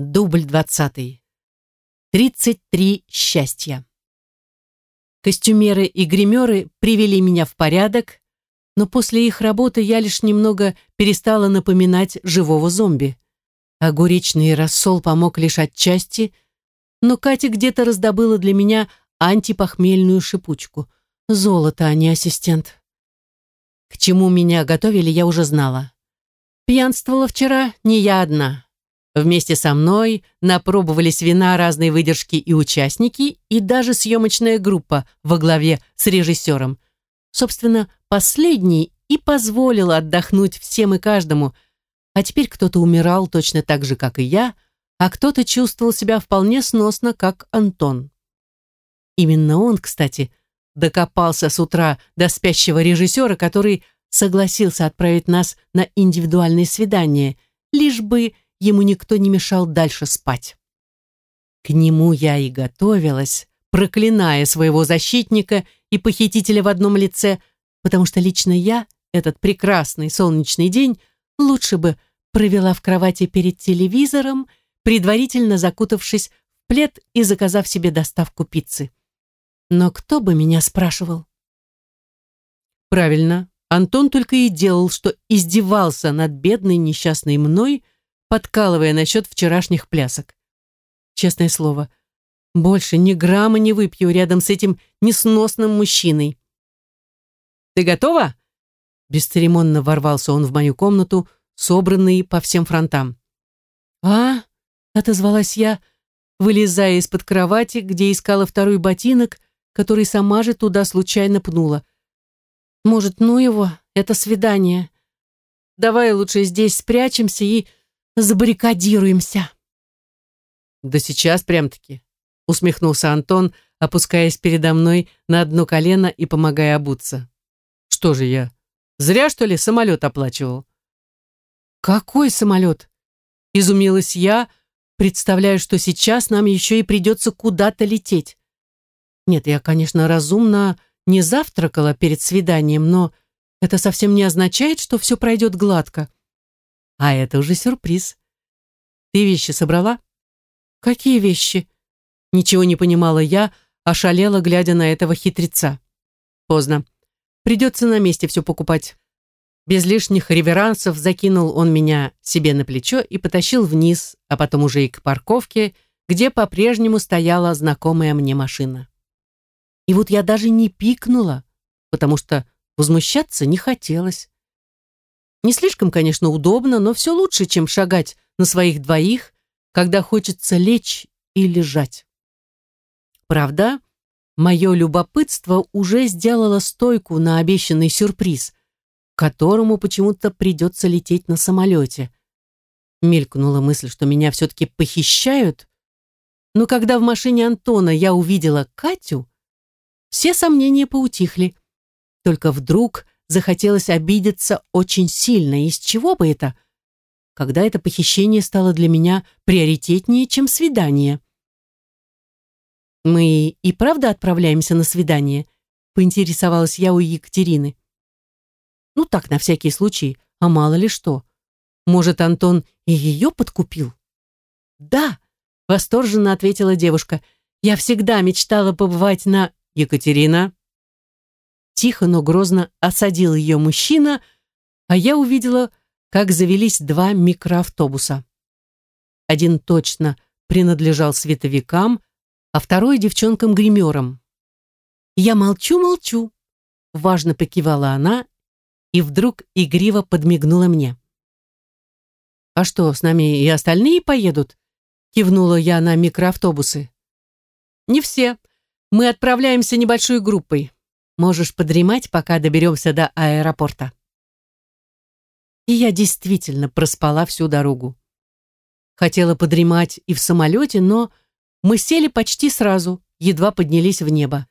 Дубль двадцатый. Тридцать три счастья. Костюмеры и гримеры привели меня в порядок, но после их работы я лишь немного перестала напоминать живого зомби. Огуречный рассол помог лишь отчасти, но Катя где-то раздобыла для меня антипохмельную шипучку. Золото, а не ассистент. К чему меня готовили, я уже знала. Пьянствовала вчера не я одна. Вместе со мной напробовались вина разной выдержки и участники, и даже съемочная группа во главе с режиссером. Собственно, последний и позволил отдохнуть всем и каждому, а теперь кто-то умирал точно так же, как и я, а кто-то чувствовал себя вполне сносно, как Антон. Именно он, кстати, докопался с утра до спящего режиссера, который согласился отправить нас на индивидуальное свидание, лишь бы ему никто не мешал дальше спать. К нему я и готовилась, проклиная своего защитника и похитителя в одном лице, потому что лично я этот прекрасный солнечный день лучше бы провела в кровати перед телевизором, предварительно закутавшись в плед и заказав себе доставку пиццы. Но кто бы меня спрашивал? Правильно, Антон только и делал, что издевался над бедной несчастной мной, подкалывая насчет вчерашних плясок. Честное слово, больше ни грамма не выпью рядом с этим несносным мужчиной. «Ты готова?» Бесцеремонно ворвался он в мою комнату, собранный по всем фронтам. «А?» — отозвалась я, вылезая из-под кровати, где искала второй ботинок, который сама же туда случайно пнула. «Может, ну его, это свидание. Давай лучше здесь спрячемся и забаррикадируемся. Да сейчас прям-таки, усмехнулся Антон, опускаясь передо мной на одно колено и помогая обуться. Что же я, зря что ли самолет оплачивал? Какой самолет? Изумилась я, представляя, что сейчас нам еще и придется куда-то лететь. Нет, я, конечно, разумно не завтракала перед свиданием, но это совсем не означает, что все пройдет гладко. А это уже сюрприз. Ты вещи собрала? Какие вещи? Ничего не понимала я, ошалела, глядя на этого хитреца. Поздно. Придется на месте все покупать. Без лишних реверансов закинул он меня себе на плечо и потащил вниз, а потом уже и к парковке, где по-прежнему стояла знакомая мне машина. И вот я даже не пикнула, потому что возмущаться не хотелось. Не слишком, конечно, удобно, но все лучше, чем шагать на своих двоих, когда хочется лечь и лежать. Правда, мое любопытство уже сделало стойку на обещанный сюрприз, которому почему-то придется лететь на самолете. Мелькнула мысль, что меня все-таки похищают, но когда в машине Антона я увидела Катю, все сомнения поутихли. Только вдруг захотелось обидеться очень сильно. Из чего бы это? Когда это похищение стало для меня приоритетнее, чем свидание. «Мы и правда отправляемся на свидание?» поинтересовалась я у Екатерины. Ну так, на всякий случай, а мало ли что. Может, Антон и ее подкупил? Да, восторженно ответила девушка. Я всегда мечтала побывать на... Екатерина, Тихо, но грозно осадил ее мужчина, а я увидела, как завелись два микроавтобуса. Один точно принадлежал световикам, а второй девчонкам-гримерам. Я молчу-молчу, важно покивала она и вдруг игриво подмигнула мне. «А что, с нами и остальные поедут?» кивнула я на микроавтобусы. «Не все. Мы отправляемся небольшой группой. Можешь подремать, пока доберемся до аэропорта. И я действительно проспала всю дорогу. Хотела подремать и в самолете, но мы сели почти сразу, едва поднялись в небо.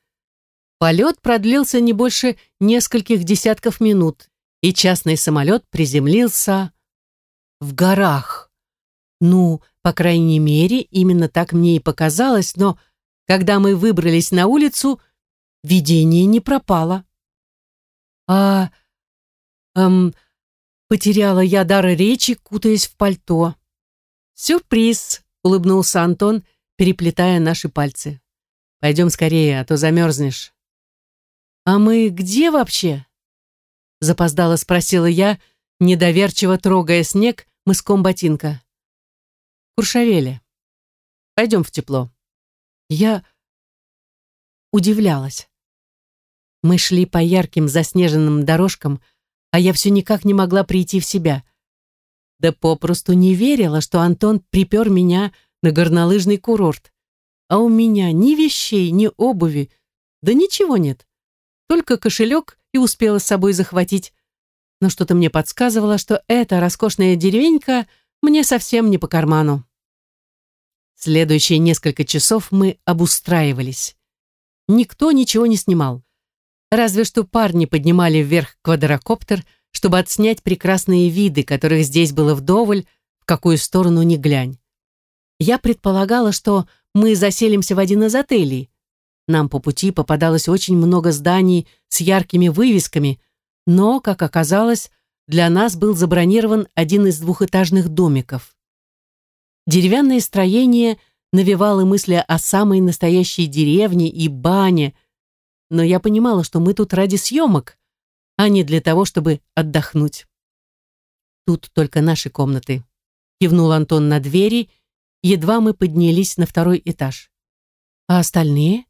Полет продлился не больше нескольких десятков минут, и частный самолет приземлился в горах. Ну, по крайней мере, именно так мне и показалось, но когда мы выбрались на улицу, видение не пропало. А... эм... Потеряла я дар речи, кутаясь в пальто. «Сюрприз!» — улыбнулся Антон, переплетая наши пальцы. «Пойдем скорее, а то замерзнешь». «А мы где вообще?» Запоздало спросила я, недоверчиво трогая снег мыском ботинка. «Куршавеле. Пойдем в тепло». Я удивлялась. Мы шли по ярким заснеженным дорожкам, а я все никак не могла прийти в себя. Да попросту не верила, что Антон припер меня на горнолыжный курорт. А у меня ни вещей, ни обуви, да ничего нет. Только кошелек и успела с собой захватить. Но что-то мне подсказывало, что эта роскошная деревенька мне совсем не по карману. Следующие несколько часов мы обустраивались. Никто ничего не снимал. Разве что парни поднимали вверх квадрокоптер, чтобы отснять прекрасные виды, которых здесь было вдоволь, в какую сторону ни глянь. Я предполагала, что мы заселимся в один из отелей. Нам по пути попадалось очень много зданий с яркими вывесками, но, как оказалось, для нас был забронирован один из двухэтажных домиков. Деревянное строение навевало мысли о самой настоящей деревне и бане, но я понимала, что мы тут ради съемок, а не для того, чтобы отдохнуть. Тут только наши комнаты. Кивнул Антон на двери, едва мы поднялись на второй этаж. А остальные?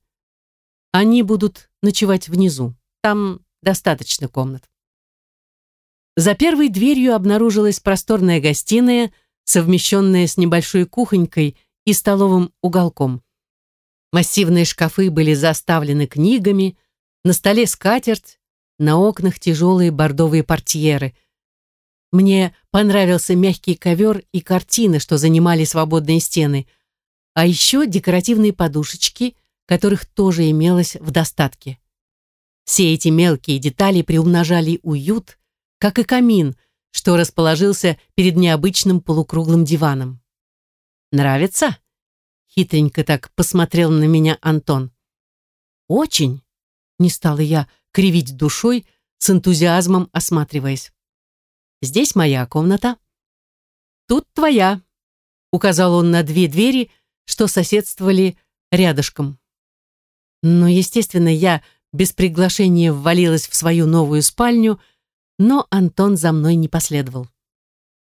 Они будут ночевать внизу. Там достаточно комнат. За первой дверью обнаружилась просторная гостиная, совмещенная с небольшой кухонькой и столовым уголком. Массивные шкафы были заставлены книгами, на столе скатерть, на окнах тяжелые бордовые портьеры. Мне понравился мягкий ковер и картины, что занимали свободные стены, а еще декоративные подушечки, которых тоже имелось в достатке. Все эти мелкие детали приумножали уют, как и камин, что расположился перед необычным полукруглым диваном. «Нравится?» Хитренько так посмотрел на меня Антон. «Очень!» — не стала я кривить душой, с энтузиазмом осматриваясь. «Здесь моя комната». «Тут твоя», — указал он на две двери, что соседствовали рядышком. Но, естественно, я без приглашения ввалилась в свою новую спальню, но Антон за мной не последовал.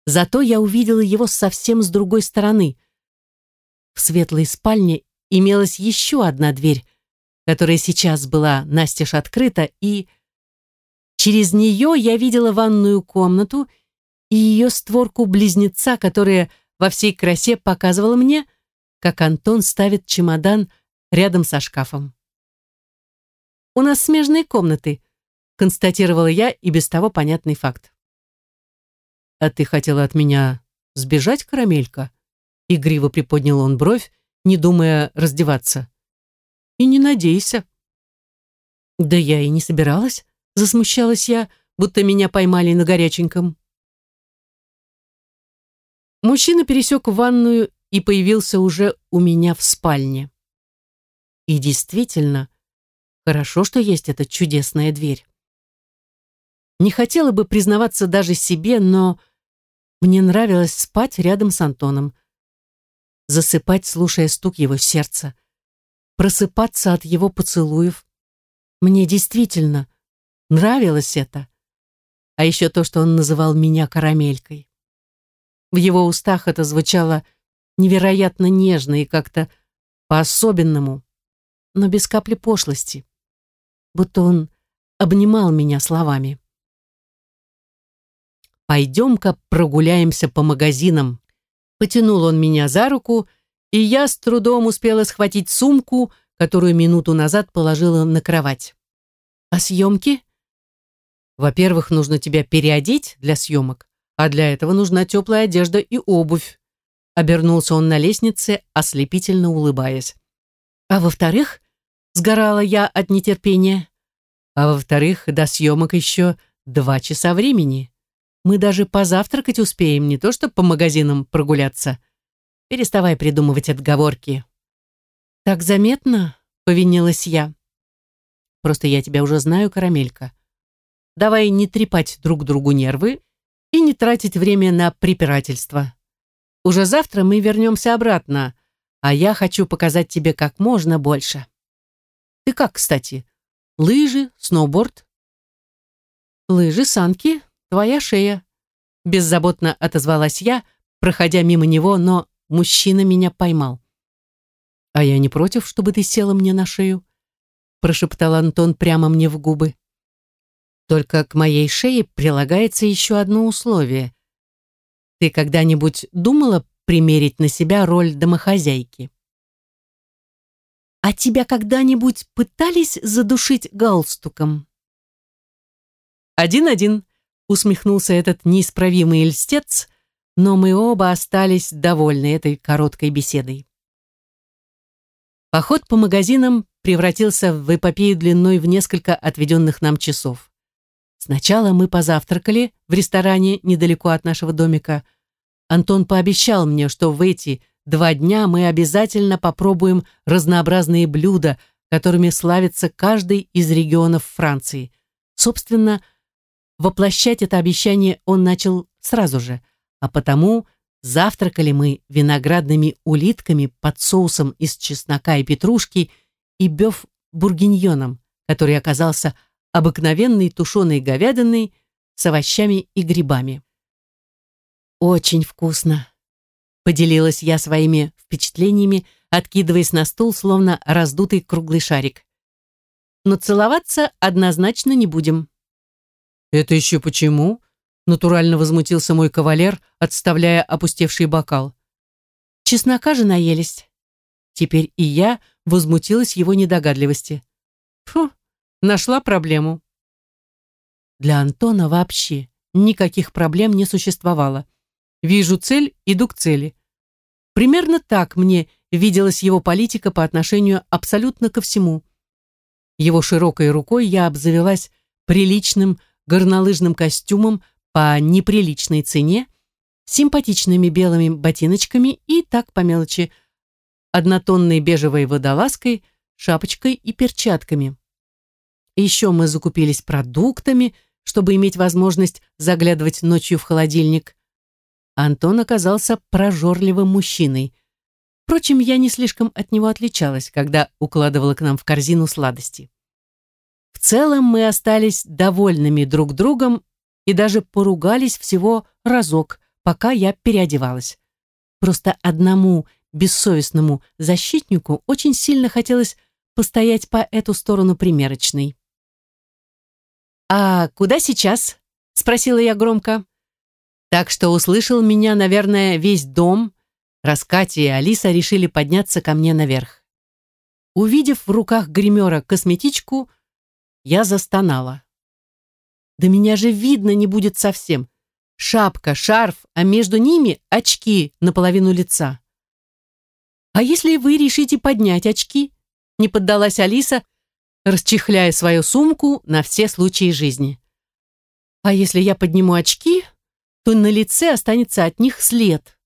Зато я увидела его совсем с другой стороны — в светлой спальне имелась еще одна дверь, которая сейчас была настежь открыта, и через нее я видела ванную комнату и ее створку-близнеца, которая во всей красе показывала мне, как Антон ставит чемодан рядом со шкафом. «У нас смежные комнаты», — констатировала я и без того понятный факт. «А ты хотела от меня сбежать, карамелька?» Игриво приподнял он бровь, не думая раздеваться. И не надейся. Да я и не собиралась, засмущалась я, будто меня поймали на горяченьком. Мужчина пересек ванную и появился уже у меня в спальне. И действительно, хорошо, что есть эта чудесная дверь. Не хотела бы признаваться даже себе, но мне нравилось спать рядом с Антоном засыпать, слушая стук его сердца, просыпаться от его поцелуев. Мне действительно нравилось это. А еще то, что он называл меня карамелькой. В его устах это звучало невероятно нежно и как-то по-особенному, но без капли пошлости. Будто он обнимал меня словами. «Пойдем-ка прогуляемся по магазинам», Потянул он меня за руку, и я с трудом успела схватить сумку, которую минуту назад положила на кровать. А съемки? Во-первых, нужно тебя переодеть для съемок, а для этого нужна теплая одежда и обувь. Обернулся он на лестнице, ослепительно улыбаясь. А во-вторых, сгорала я от нетерпения. А во-вторых, до съемок еще два часа времени. Мы даже позавтракать успеем, не то что по магазинам прогуляться. Переставай придумывать отговорки. Так заметно, повинилась я. Просто я тебя уже знаю, карамелька. Давай не трепать друг другу нервы и не тратить время на препирательство. Уже завтра мы вернемся обратно, а я хочу показать тебе как можно больше. Ты как, кстати? Лыжи, сноуборд? Лыжи, санки, твоя шея. Беззаботно отозвалась я, проходя мимо него, но мужчина меня поймал. «А я не против, чтобы ты села мне на шею», прошептал Антон прямо мне в губы. «Только к моей шее прилагается еще одно условие. Ты когда-нибудь думала примерить на себя роль домохозяйки?» «А тебя когда-нибудь пытались задушить галстуком?» «Один-один», — усмехнулся этот неисправимый льстец, но мы оба остались довольны этой короткой беседой. Поход по магазинам превратился в эпопею длиной в несколько отведенных нам часов. Сначала мы позавтракали в ресторане недалеко от нашего домика. Антон пообещал мне, что в эти два дня мы обязательно попробуем разнообразные блюда, которыми славится каждый из регионов Франции. Собственно, воплощать это обещание он начал сразу же, а потому завтракали мы виноградными улитками под соусом из чеснока и петрушки и бёв бургиньоном, который оказался обыкновенной тушеной говядиной с овощами и грибами. «Очень вкусно», — поделилась я своими впечатлениями, откидываясь на стул, словно раздутый круглый шарик. «Но целоваться однозначно не будем». «Это еще почему?» Натурально возмутился мой кавалер, отставляя опустевший бокал. Чеснока же наелись. Теперь и я возмутилась его недогадливости. Фу, нашла проблему. Для Антона вообще никаких проблем не существовало. Вижу цель, иду к цели. Примерно так мне виделась его политика по отношению абсолютно ко всему. Его широкой рукой я обзавелась приличным горнолыжным костюмом по неприличной цене, симпатичными белыми ботиночками и так по мелочи, однотонной бежевой водолазкой, шапочкой и перчатками. Еще мы закупились продуктами, чтобы иметь возможность заглядывать ночью в холодильник. Антон оказался прожорливым мужчиной. Впрочем, я не слишком от него отличалась, когда укладывала к нам в корзину сладости. Целом мы остались довольными друг другом и даже поругались всего разок, пока я переодевалась. Просто одному бессовестному защитнику очень сильно хотелось постоять по эту сторону примерочной. «А куда сейчас?» — спросила я громко. Так что услышал меня, наверное, весь дом, раз Катя и Алиса решили подняться ко мне наверх. Увидев в руках гримера косметичку, я застонала. Да меня же видно не будет совсем. Шапка, шарф, а между ними очки наполовину лица. «А если вы решите поднять очки?» не поддалась Алиса, расчехляя свою сумку на все случаи жизни. «А если я подниму очки, то на лице останется от них след».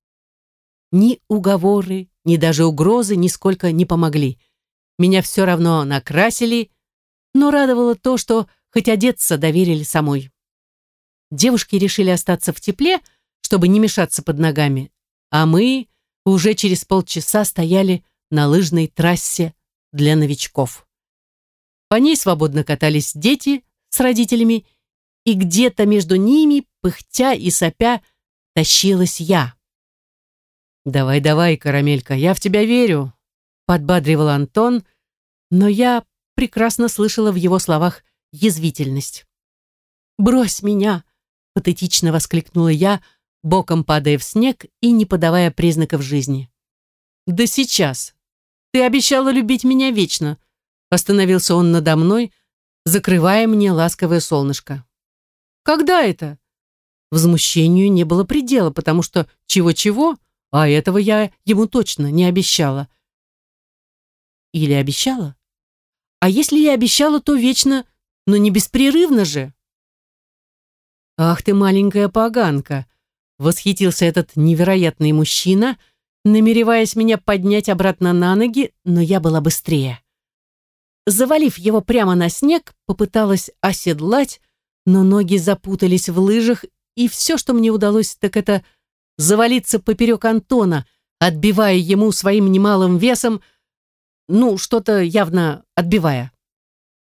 Ни уговоры, ни даже угрозы нисколько не помогли. Меня все равно накрасили, но радовало то, что хоть одеться доверили самой. Девушки решили остаться в тепле, чтобы не мешаться под ногами, а мы уже через полчаса стояли на лыжной трассе для новичков. По ней свободно катались дети с родителями, и где-то между ними, пыхтя и сопя, тащилась я. «Давай, давай, карамелька, я в тебя верю», — подбадривал Антон, но я прекрасно слышала в его словах язвительность. «Брось меня!» — патетично воскликнула я, боком падая в снег и не подавая признаков жизни. «Да сейчас! Ты обещала любить меня вечно!» Остановился он надо мной, закрывая мне ласковое солнышко. «Когда это?» Возмущению не было предела, потому что чего-чего, а этого я ему точно не обещала. Или обещала? А если я обещала, то вечно но не беспрерывно же. «Ах ты, маленькая поганка!» — восхитился этот невероятный мужчина, намереваясь меня поднять обратно на ноги, но я была быстрее. Завалив его прямо на снег, попыталась оседлать, но ноги запутались в лыжах, и все, что мне удалось, так это завалиться поперек Антона, отбивая ему своим немалым весом, ну, что-то явно отбивая.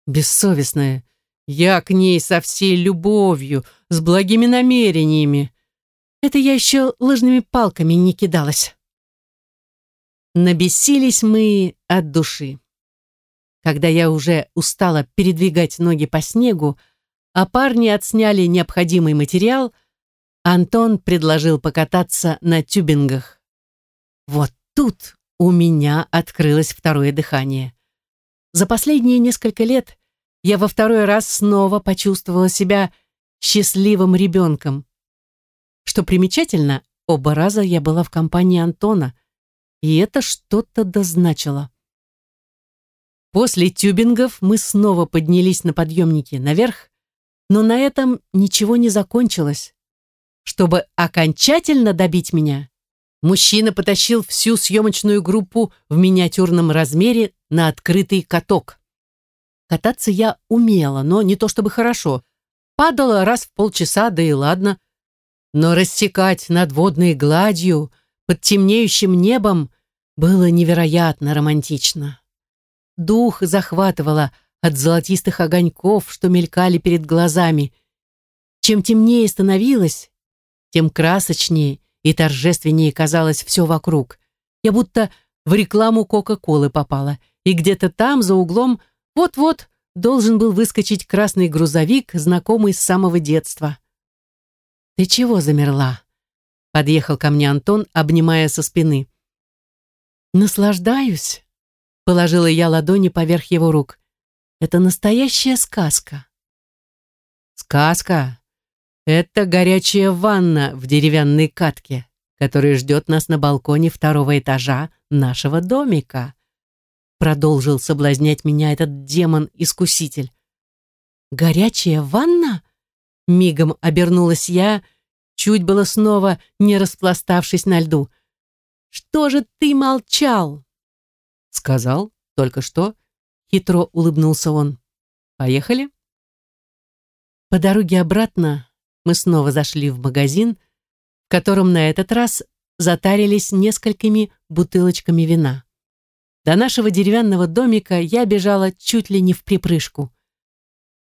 Бессовестная. Я к ней со всей любовью, с благими намерениями. Это я еще лыжными палками не кидалась. Набесились мы от души. Когда я уже устала передвигать ноги по снегу, а парни отсняли необходимый материал, Антон предложил покататься на тюбингах. Вот тут у меня открылось второе дыхание. За последние несколько лет я во второй раз снова почувствовала себя счастливым ребенком. Что примечательно, оба раза я была в компании Антона, и это что-то дозначило. После тюбингов мы снова поднялись на подъемнике наверх, но на этом ничего не закончилось. Чтобы окончательно добить меня, мужчина потащил всю съемочную группу в миниатюрном размере на открытый каток. Кататься я умела, но не то чтобы хорошо. Падала раз в полчаса, да и ладно. Но рассекать над водной гладью, под темнеющим небом, было невероятно романтично. Дух захватывало от золотистых огоньков, что мелькали перед глазами. Чем темнее становилось, тем красочнее и торжественнее казалось все вокруг. Я будто в рекламу Кока-Колы попала, и где-то там, за углом, вот-вот должен был выскочить красный грузовик, знакомый с самого детства. «Ты чего замерла?» Подъехал ко мне Антон, обнимая со спины. «Наслаждаюсь», — положила я ладони поверх его рук. «Это настоящая сказка». «Сказка? Это горячая ванна в деревянной катке, которая ждет нас на балконе второго этажа нашего домика», продолжил соблазнять меня этот демон-искуситель. «Горячая ванна?» Мигом обернулась я, чуть было снова не распластавшись на льду. Что же ты молчал?» «Сказал, только что», — хитро улыбнулся он. «Поехали?» По дороге обратно мы снова зашли в магазин, в котором на этот раз затарились несколькими бутылочками вина. До нашего деревянного домика я бежала чуть ли не в припрыжку.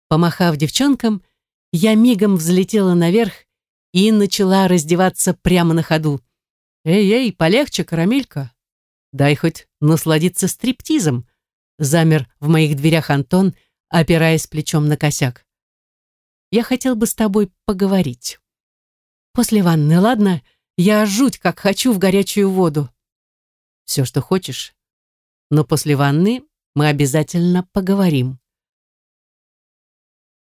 Помахав девчонкам, я мигом взлетела наверх и начала раздеваться прямо на ходу. «Эй-эй, полегче, карамелька! Дай хоть насладиться стриптизом!» Замер в моих дверях Антон, опираясь плечом на косяк. «Я хотел бы с тобой поговорить. После ванны, ладно? Я жуть как хочу в горячую воду». «Все, что хочешь. Но после ванны мы обязательно поговорим».